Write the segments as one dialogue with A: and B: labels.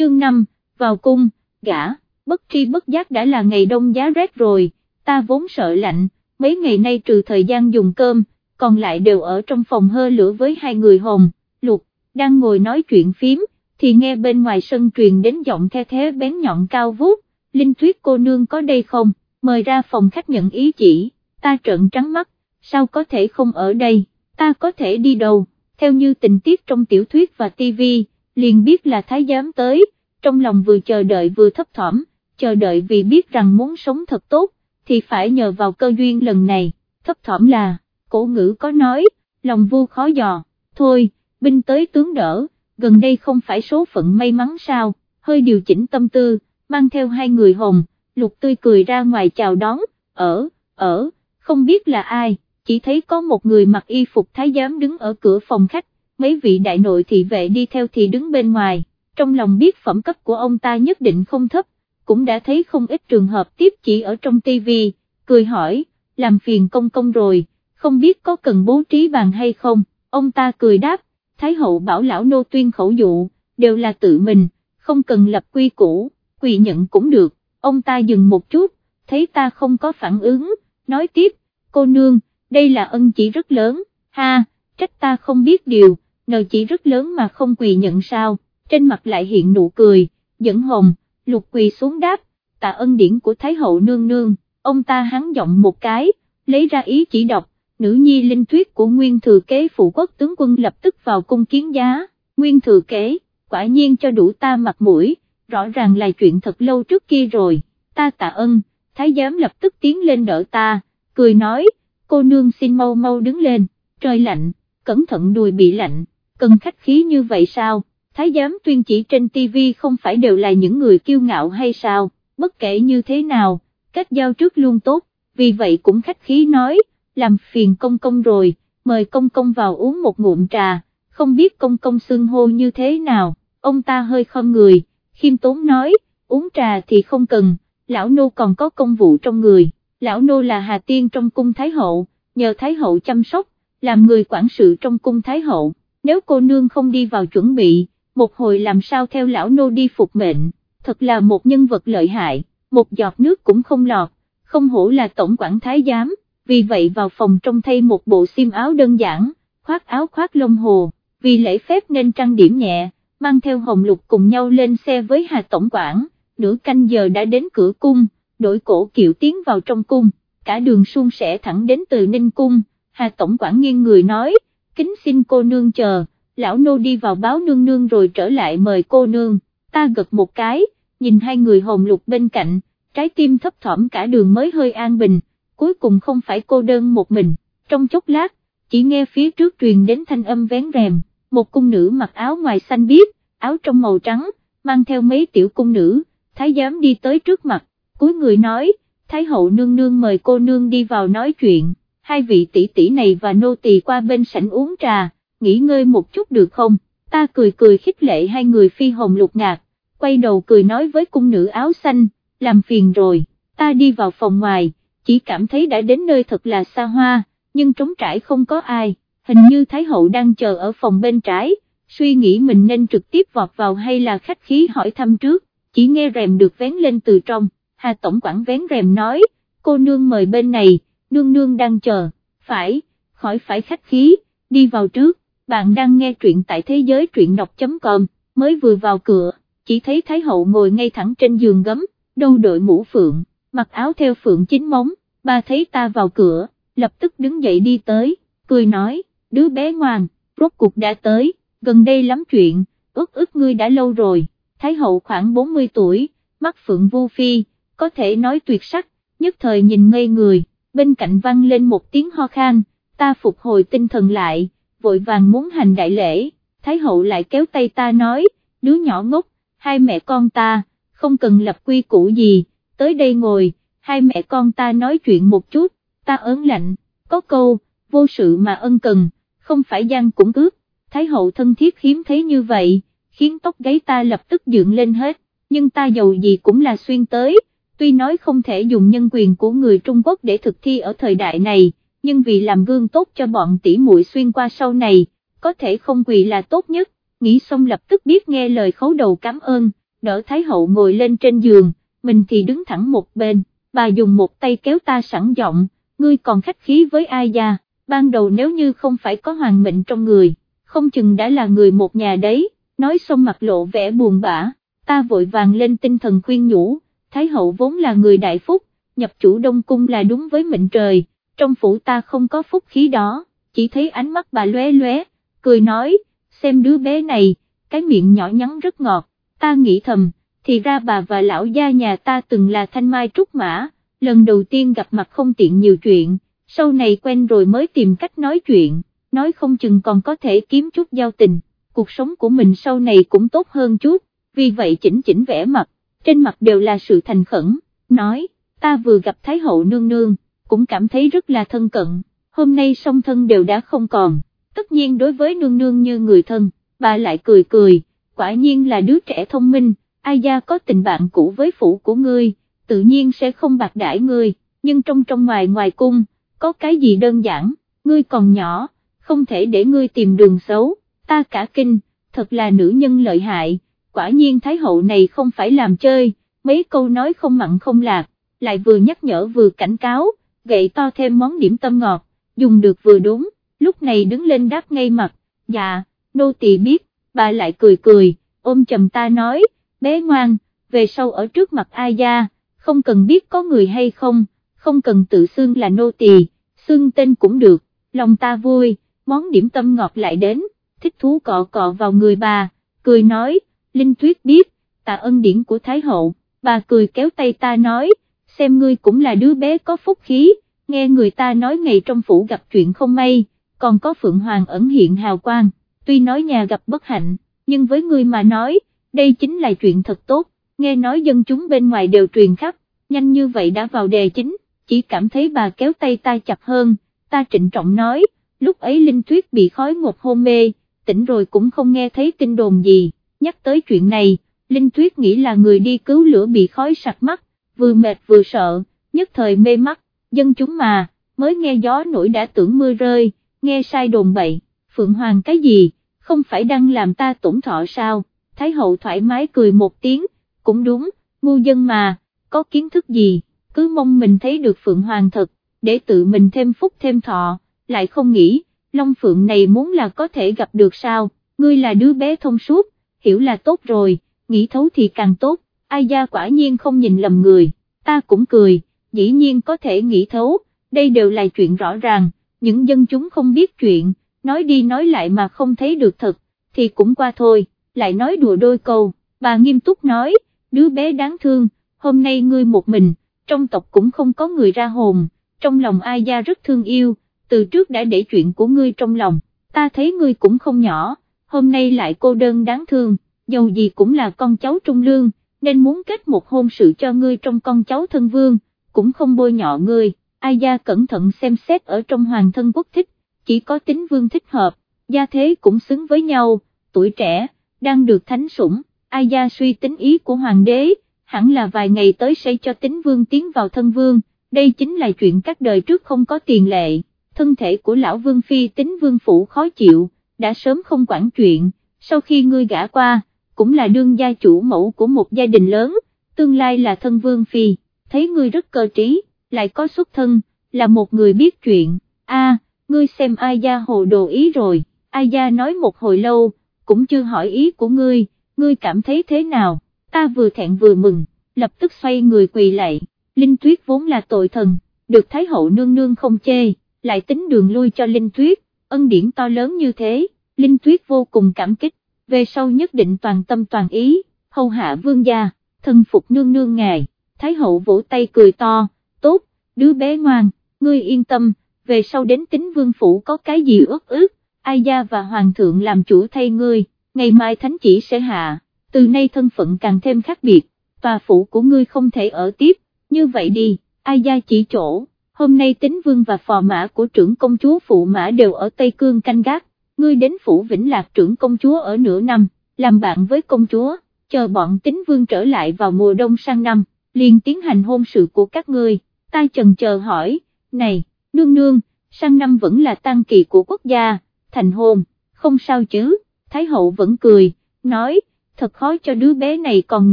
A: chương 5, vào cung, gã, bất tri bất giác đã là ngày đông giá rét rồi, ta vốn sợ lạnh, mấy ngày nay trừ thời gian dùng cơm, còn lại đều ở trong phòng hơ lửa với hai người hồng, lục, đang ngồi nói chuyện phím, thì nghe bên ngoài sân truyền đến giọng the thế bén nhọn cao vút, Linh Tuyết cô nương có đây không, mời ra phòng khách nhận ý chỉ, ta trợn trắng mắt, sao có thể không ở đây, ta có thể đi đâu, theo như tình tiết trong tiểu thuyết và tivi, liền biết là thái giám tới, trong lòng vừa chờ đợi vừa thấp thỏm, chờ đợi vì biết rằng muốn sống thật tốt, thì phải nhờ vào cơ duyên lần này, thấp thỏm là, cổ ngữ có nói, lòng vô khó dò, thôi, binh tới tướng đỡ, gần đây không phải số phận may mắn sao, hơi điều chỉnh tâm tư, mang theo hai người hồng, lục tươi cười ra ngoài chào đón, ở, ở, không biết là ai, chỉ thấy có một người mặc y phục thái giám đứng ở cửa phòng khách, mấy vị đại nội thị vệ đi theo thì đứng bên ngoài, trong lòng biết phẩm cấp của ông ta nhất định không thấp, cũng đã thấy không ít trường hợp tiếp chỉ ở trong tivi, cười hỏi, làm phiền công công rồi, không biết có cần bố trí bàn hay không, ông ta cười đáp, Thái hậu bảo lão nô tuyên khẩu dụ, đều là tự mình, không cần lập quy củ, quỳ nhận cũng được, ông ta dừng một chút, thấy ta không có phản ứng, nói tiếp, cô nương, đây là ân chỉ rất lớn, ha, trách ta không biết điều, nờ chỉ rất lớn mà không quỳ nhận sao, trên mặt lại hiện nụ cười, dẫn hồng, lục quỳ xuống đáp, tạ ân điển của Thái hậu nương nương, ông ta hắn giọng một cái, lấy ra ý chỉ đọc, nữ nhi linh thuyết của nguyên thừa kế phụ quốc tướng quân lập tức vào cung kiến giá, nguyên thừa kế, quả nhiên cho đủ ta mặt mũi, rõ ràng là chuyện thật lâu trước kia rồi, ta tạ ân, thái giám lập tức tiến lên đỡ ta, cười nói, cô nương xin mau mau đứng lên, trời lạnh, cẩn thận đùi bị lạnh, cần khách khí như vậy sao, thái giám tuyên chỉ trên TV không phải đều là những người kiêu ngạo hay sao, bất kể như thế nào, cách giao trước luôn tốt, vì vậy cũng khách khí nói, làm phiền công công rồi, mời công công vào uống một ngụm trà, không biết công công xưng hô như thế nào, ông ta hơi khom người, khiêm tốn nói, uống trà thì không cần, lão nô còn có công vụ trong người, lão nô là Hà Tiên trong cung Thái Hậu, nhờ Thái Hậu chăm sóc, làm người quản sự trong cung Thái Hậu, nếu cô nương không đi vào chuẩn bị, một hồi làm sao theo lão nô đi phục mệnh, thật là một nhân vật lợi hại, một giọt nước cũng không lọt, không hổ là tổng quản thái giám, vì vậy vào phòng trong thay một bộ xiêm áo đơn giản, khoác áo khoác lông hồ, vì lễ phép nên trang điểm nhẹ, mang theo hồng lục cùng nhau lên xe với Hà Tổng quản, nửa canh giờ đã đến cửa cung, đổi cổ kiệu tiến vào trong cung, cả đường suôn sẻ thẳng đến từ Ninh Cung, Hà Tổng quản nghiêng người nói, kính xin cô nương chờ, lão nô đi vào báo nương nương rồi trở lại mời cô nương, ta gật một cái, nhìn hai người hồng lục bên cạnh, trái tim thấp thỏm cả đường mới hơi an bình cuối cùng không phải cô đơn một mình, trong chốc lát, chỉ nghe phía trước truyền đến thanh âm vén rèm, một cung nữ mặc áo ngoài xanh biếc, áo trong màu trắng, mang theo mấy tiểu cung nữ, thái giám đi tới trước mặt, cuối người nói, thái hậu nương nương mời cô nương đi vào nói chuyện, hai vị tỷ tỷ này và nô tỳ qua bên sảnh uống trà, nghỉ ngơi một chút được không, ta cười cười khích lệ hai người phi hồng lục ngạc, quay đầu cười nói với cung nữ áo xanh, làm phiền rồi, ta đi vào phòng ngoài chỉ cảm thấy đã đến nơi thật là xa hoa, nhưng trống trải không có ai, hình như Thái Hậu đang chờ ở phòng bên trái, suy nghĩ mình nên trực tiếp vọt vào hay là khách khí hỏi thăm trước, chỉ nghe rèm được vén lên từ trong, Hà Tổng quản vén rèm nói, cô nương mời bên này, nương nương đang chờ, phải, khỏi phải khách khí, đi vào trước, bạn đang nghe truyện tại thế giới truyện đọc.com, mới vừa vào cửa, chỉ thấy Thái Hậu ngồi ngay thẳng trên giường gấm, đâu đội mũ phượng mặc áo theo phượng chính móng, ba thấy ta vào cửa, lập tức đứng dậy đi tới, cười nói, đứa bé ngoan, rốt cuộc đã tới, gần đây lắm chuyện, ước ước ngươi đã lâu rồi, Thái hậu khoảng 40 tuổi, mắt phượng vô phi, có thể nói tuyệt sắc, nhất thời nhìn ngây người, bên cạnh vang lên một tiếng ho khan, ta phục hồi tinh thần lại, vội vàng muốn hành đại lễ, Thái hậu lại kéo tay ta nói, đứa nhỏ ngốc, hai mẹ con ta, không cần lập quy củ gì, tới đây ngồi, hai mẹ con ta nói chuyện một chút, ta ớn lạnh, có câu, vô sự mà ân cần, không phải gian cũng cướp, Thái hậu thân thiết hiếm thấy như vậy, khiến tóc gáy ta lập tức dựng lên hết, nhưng ta giàu gì cũng là xuyên tới, tuy nói không thể dùng nhân quyền của người Trung Quốc để thực thi ở thời đại này, nhưng vì làm gương tốt cho bọn tỷ muội xuyên qua sau này, có thể không quỳ là tốt nhất, nghĩ xong lập tức biết nghe lời khấu đầu cảm ơn, đỡ Thái Hậu ngồi lên trên giường, mình thì đứng thẳng một bên, bà dùng một tay kéo ta sẵn giọng, ngươi còn khách khí với ai da? ban đầu nếu như không phải có hoàng mệnh trong người, không chừng đã là người một nhà đấy, nói xong mặt lộ vẻ buồn bã, ta vội vàng lên tinh thần khuyên nhủ, Thái Hậu vốn là người đại phúc, nhập chủ Đông Cung là đúng với mệnh trời, trong phủ ta không có phúc khí đó, chỉ thấy ánh mắt bà lóe lóe, cười nói, xem đứa bé này, cái miệng nhỏ nhắn rất ngọt, ta nghĩ thầm, thì ra bà và lão gia nhà ta từng là thanh mai trúc mã, lần đầu tiên gặp mặt không tiện nhiều chuyện, sau này quen rồi mới tìm cách nói chuyện, nói không chừng còn có thể kiếm chút giao tình, cuộc sống của mình sau này cũng tốt hơn chút, vì vậy chỉnh chỉnh vẻ mặt, trên mặt đều là sự thành khẩn, nói, ta vừa gặp Thái hậu nương nương, cũng cảm thấy rất là thân cận, hôm nay song thân đều đã không còn, tất nhiên đối với nương nương như người thân, bà lại cười cười, quả nhiên là đứa trẻ thông minh, ai gia có tình bạn cũ với phủ của ngươi, tự nhiên sẽ không bạc đãi ngươi, nhưng trong trong ngoài ngoài cung, có cái gì đơn giản, ngươi còn nhỏ, không thể để ngươi tìm đường xấu, ta cả kinh, thật là nữ nhân lợi hại, quả nhiên Thái hậu này không phải làm chơi, mấy câu nói không mặn không lạc, lại vừa nhắc nhở vừa cảnh cáo, gậy to thêm món điểm tâm ngọt, dùng được vừa đúng, lúc này đứng lên đáp ngay mặt, dạ, nô tỳ biết, bà lại cười cười, ôm chầm ta nói, bé ngoan, về sau ở trước mặt ai gia, không cần biết có người hay không, không cần tự xưng là nô tỳ, xưng tên cũng được, lòng ta vui, món điểm tâm ngọt lại đến, thích thú cọ cọ vào người bà, cười nói, Linh Tuyết biết, tạ ân điển của Thái Hậu, bà cười kéo tay ta nói, xem ngươi cũng là đứa bé có phúc khí, nghe người ta nói ngày trong phủ gặp chuyện không may, còn có Phượng Hoàng ẩn hiện hào quang, tuy nói nhà gặp bất hạnh, nhưng với ngươi mà nói, đây chính là chuyện thật tốt, nghe nói dân chúng bên ngoài đều truyền khắp, nhanh như vậy đã vào đề chính, chỉ cảm thấy bà kéo tay ta chặt hơn, ta trịnh trọng nói, lúc ấy Linh Tuyết bị khói ngột hôn mê, tỉnh rồi cũng không nghe thấy tin đồn gì, nhắc tới chuyện này, Linh Tuyết nghĩ là người đi cứu lửa bị khói sặc mắt, vừa mệt vừa sợ, nhất thời mê mắt, dân chúng mà, mới nghe gió nổi đã tưởng mưa rơi, nghe sai đồn bậy, Phượng Hoàng cái gì, không phải đang làm ta tổn thọ sao, Thái Hậu thoải mái cười một tiếng, cũng đúng, ngu dân mà, có kiến thức gì, cứ mong mình thấy được Phượng Hoàng thật, để tự mình thêm phúc thêm thọ, lại không nghĩ, Long Phượng này muốn là có thể gặp được sao, ngươi là đứa bé thông suốt, hiểu là tốt rồi, nghĩ thấu thì càng tốt, ai gia quả nhiên không nhìn lầm người, ta cũng cười, dĩ nhiên có thể nghĩ thấu, đây đều là chuyện rõ ràng, những dân chúng không biết chuyện, nói đi nói lại mà không thấy được thật, thì cũng qua thôi, lại nói đùa đôi câu, bà nghiêm túc nói, đứa bé đáng thương, hôm nay ngươi một mình, trong tộc cũng không có người ra hồn, trong lòng ai gia rất thương yêu, từ trước đã để chuyện của ngươi trong lòng, ta thấy ngươi cũng không nhỏ, hôm nay lại cô đơn đáng thương, dầu gì cũng là con cháu trung lương, nên muốn kết một hôn sự cho ngươi trong con cháu thân vương, cũng không bôi nhọ ngươi, ai gia cẩn thận xem xét ở trong hoàng thân quốc thích, chỉ có tính vương thích hợp, gia thế cũng xứng với nhau, tuổi trẻ, đang được thánh sủng, ai gia suy tính ý của hoàng đế, hẳn là vài ngày tới sẽ cho tính vương tiến vào thân vương, đây chính là chuyện các đời trước không có tiền lệ, thân thể của lão vương phi tính vương phủ khó chịu, đã sớm không quản chuyện, sau khi ngươi gả qua, cũng là đương gia chủ mẫu của một gia đình lớn, tương lai là thân vương phi, thấy ngươi rất cơ trí, lại có xuất thân, là một người biết chuyện, a, ngươi xem ai gia hồ đồ ý rồi, ai gia nói một hồi lâu, cũng chưa hỏi ý của ngươi, ngươi cảm thấy thế nào, ta vừa thẹn vừa mừng, lập tức xoay người quỳ lạy, Linh Tuyết vốn là tội thần, được Thái hậu nương nương không chê, lại tính đường lui cho Linh Tuyết, ân điển to lớn như thế, Linh Tuyết vô cùng cảm kích, về sau nhất định toàn tâm toàn ý, hầu hạ vương gia, thân phục nương nương ngài, Thái hậu vỗ tay cười to, tốt, đứa bé ngoan, ngươi yên tâm, về sau đến tính vương phủ có cái gì ước ước, ai gia và hoàng thượng làm chủ thay ngươi, ngày mai thánh chỉ sẽ hạ, từ nay thân phận càng thêm khác biệt, tòa phủ của ngươi không thể ở tiếp, như vậy đi, ai gia chỉ chỗ, hôm nay tính vương và phò mã của trưởng công chúa phụ mã đều ở Tây Cương canh gác, ngươi đến phủ Vĩnh Lạc trưởng công chúa ở nửa năm, làm bạn với công chúa, chờ bọn tính vương trở lại vào mùa đông sang năm, liền tiến hành hôn sự của các ngươi, ta chần chờ hỏi, này, nương nương, sang năm vẫn là tang kỳ của quốc gia, thành hôn, không sao chứ, Thái hậu vẫn cười, nói, thật khó cho đứa bé này còn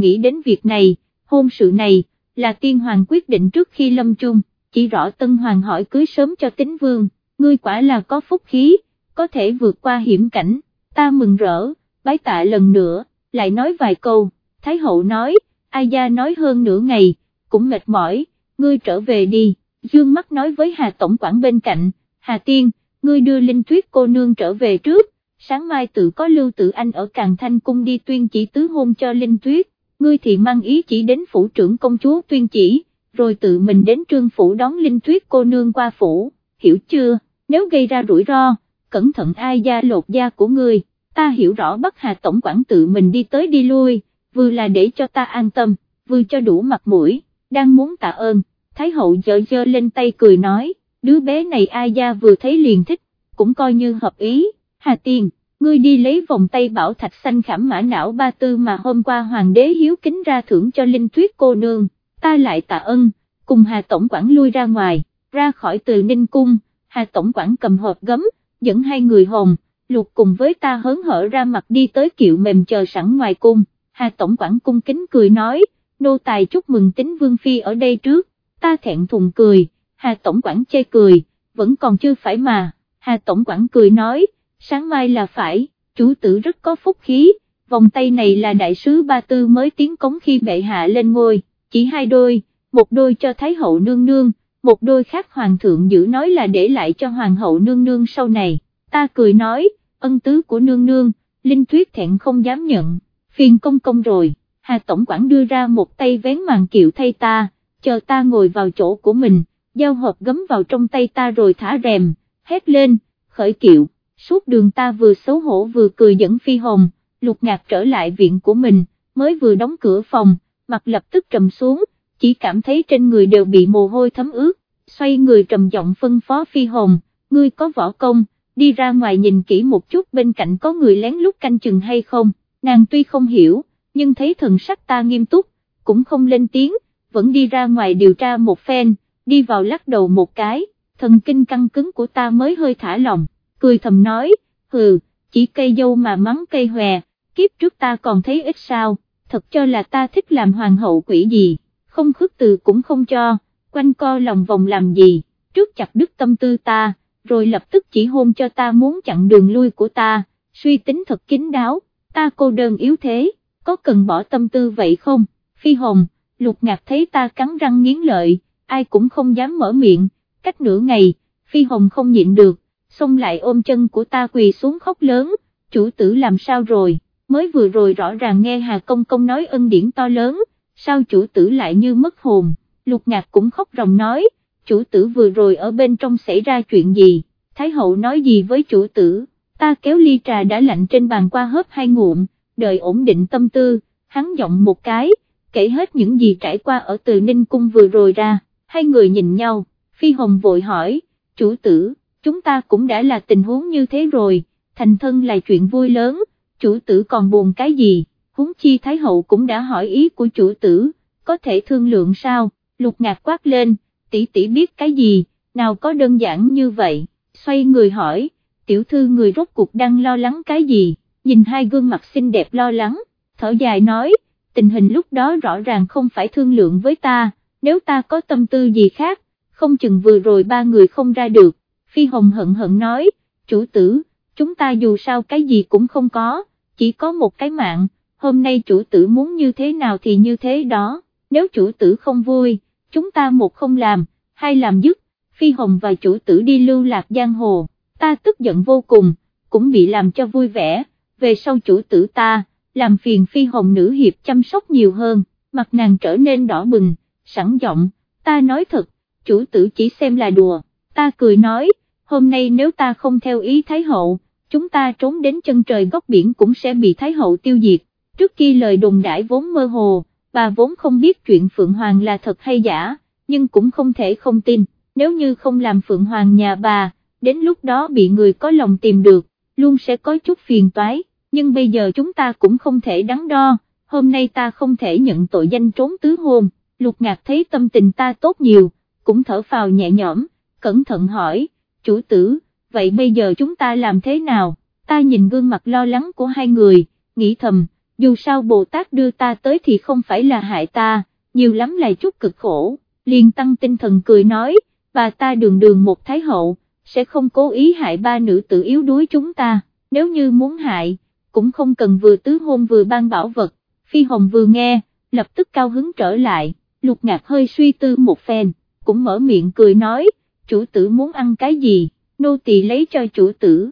A: nghĩ đến việc này, hôn sự này, là tiên hoàng quyết định trước khi lâm chung, chỉ rõ tân hoàng hỏi cưới sớm cho tính vương, ngươi quả là có phúc khí, có thể vượt qua hiểm cảnh, ta mừng rỡ, bái tạ lần nữa, lại nói vài câu, Thái hậu nói, ai gia nói hơn nửa ngày, cũng mệt mỏi, ngươi trở về đi, dương mắt nói với Hà Tổng quản bên cạnh, Hà Tiên, ngươi đưa Linh Tuyết cô nương trở về trước, sáng mai tự có Lưu Tự Anh ở Càng Thanh Cung đi tuyên chỉ tứ hôn cho Linh Tuyết, ngươi thì mang ý chỉ đến phủ trưởng công chúa tuyên chỉ, rồi tự mình đến trương phủ đón Linh Tuyết cô nương qua phủ, hiểu chưa, nếu gây ra rủi ro, cẩn thận ai da lột da của ngươi, ta hiểu rõ Bắc Hà Tổng quản tự mình đi tới đi lui, vừa là để cho ta an tâm, vừa cho đủ mặt mũi, đang muốn tạ ơn, Thái hậu dở dơ lên tay cười nói, đứa bé này ai da vừa thấy liền thích, cũng coi như hợp ý, Hà Tiên, ngươi đi lấy vòng tay bảo thạch xanh khảm mã não ba tư mà hôm qua hoàng đế hiếu kính ra thưởng cho Linh Tuyết cô nương, ta lại tạ ơn, cùng Hà Tổng quản lui ra ngoài, ra khỏi từ Ninh Cung, Hà Tổng quản cầm hộp gấm, dẫn hai người hồn, lục cùng với ta hớn hở ra mặt đi tới kiệu mềm chờ sẵn ngoài cung, Hà Tổng quản cung kính cười nói, nô tài chúc mừng tính Vương Phi ở đây trước, ta thẹn thùng cười, Hà Tổng quản chê cười, vẫn còn chưa phải mà, Hà Tổng quản cười nói, sáng mai là phải, chủ tử rất có phúc khí, vòng tay này là đại sứ Ba Tư mới tiến cống khi bệ hạ lên ngôi, chỉ hai đôi, một đôi cho Thái hậu nương nương, một đôi khác hoàng thượng giữ nói là để lại cho hoàng hậu nương nương sau này, ta cười nói, ân tứ của nương nương, Linh Tuyết thẹn không dám nhận, phiền công công rồi, Hà Tổng quản đưa ra một tay vén màn kiệu thay ta, chờ ta ngồi vào chỗ của mình, giao hộp gấm vào trong tay ta rồi thả rèm, hét lên, khởi kiệu, suốt đường ta vừa xấu hổ vừa cười dẫn phi hồng, lục ngạc trở lại viện của mình, mới vừa đóng cửa phòng, mặt lập tức trầm xuống, chỉ cảm thấy trên người đều bị mồ hôi thấm ướt, xoay người trầm giọng phân phó phi hồn, ngươi có võ công, đi ra ngoài nhìn kỹ một chút bên cạnh có người lén lút canh chừng hay không, nàng tuy không hiểu, nhưng thấy thần sắc ta nghiêm túc, cũng không lên tiếng, vẫn đi ra ngoài điều tra một phen, đi vào lắc đầu một cái, thần kinh căng cứng của ta mới hơi thả lòng, cười thầm nói, hừ, chỉ cây dâu mà mắng cây hòe, kiếp trước ta còn thấy ít sao, thật cho là ta thích làm hoàng hậu quỷ gì, không khước từ cũng không cho, quanh co lòng vòng làm gì, trước chặt đứt tâm tư ta, rồi lập tức chỉ hôn cho ta muốn chặn đường lui của ta, suy tính thật kín đáo, ta cô đơn yếu thế, có cần bỏ tâm tư vậy không, phi hồng, lục ngạc thấy ta cắn răng nghiến lợi, ai cũng không dám mở miệng, cách nửa ngày, phi hồng không nhịn được, xông lại ôm chân của ta quỳ xuống khóc lớn, chủ tử làm sao rồi, mới vừa rồi rõ ràng nghe Hà Công Công nói ân điển to lớn, sao chủ tử lại như mất hồn, lục ngạc cũng khóc ròng nói, chủ tử vừa rồi ở bên trong xảy ra chuyện gì, Thái hậu nói gì với chủ tử, ta kéo ly trà đã lạnh trên bàn qua hớp hai ngụm, đợi ổn định tâm tư, hắn giọng một cái, kể hết những gì trải qua ở từ Ninh Cung vừa rồi ra, hai người nhìn nhau, Phi Hồng vội hỏi, chủ tử, chúng ta cũng đã là tình huống như thế rồi, thành thân là chuyện vui lớn, chủ tử còn buồn cái gì, huống chi Thái Hậu cũng đã hỏi ý của chủ tử, có thể thương lượng sao, lục ngạc quát lên, tỷ tỷ biết cái gì, nào có đơn giản như vậy, xoay người hỏi, tiểu thư người rốt cuộc đang lo lắng cái gì, nhìn hai gương mặt xinh đẹp lo lắng, thở dài nói, tình hình lúc đó rõ ràng không phải thương lượng với ta, nếu ta có tâm tư gì khác, không chừng vừa rồi ba người không ra được, Phi Hồng hận hận nói, chủ tử, chúng ta dù sao cái gì cũng không có, chỉ có một cái mạng, hôm nay chủ tử muốn như thế nào thì như thế đó, nếu chủ tử không vui, chúng ta một không làm, hai làm dứt, Phi Hồng và chủ tử đi lưu lạc giang hồ, ta tức giận vô cùng, cũng bị làm cho vui vẻ, về sau chủ tử ta, làm phiền Phi Hồng nữ hiệp chăm sóc nhiều hơn, mặt nàng trở nên đỏ bừng, sẵn giọng, ta nói thật, chủ tử chỉ xem là đùa, ta cười nói, hôm nay nếu ta không theo ý Thái Hậu, chúng ta trốn đến chân trời góc biển cũng sẽ bị Thái Hậu tiêu diệt, trước khi lời đồn đãi vốn mơ hồ, bà vốn không biết chuyện Phượng Hoàng là thật hay giả, nhưng cũng không thể không tin, nếu như không làm Phượng Hoàng nhà bà, đến lúc đó bị người có lòng tìm được, luôn sẽ có chút phiền toái, nhưng bây giờ chúng ta cũng không thể đắn đo, hôm nay ta không thể nhận tội danh trốn tứ hôn, lục ngạc thấy tâm tình ta tốt nhiều, cũng thở phào nhẹ nhõm, cẩn thận hỏi, chủ tử, vậy bây giờ chúng ta làm thế nào, ta nhìn gương mặt lo lắng của hai người, nghĩ thầm, dù sao Bồ Tát đưa ta tới thì không phải là hại ta, nhiều lắm là chút cực khổ, liền tăng tinh thần cười nói, bà ta đường đường một thái hậu, sẽ không cố ý hại ba nữ tự yếu đuối chúng ta, nếu như muốn hại, cũng không cần vừa tứ hôn vừa ban bảo vật, Phi Hồng vừa nghe, lập tức cao hứng trở lại, lục ngạc hơi suy tư một phen, cũng mở miệng cười nói, chủ tử muốn ăn cái gì, nô tỳ lấy cho chủ tử,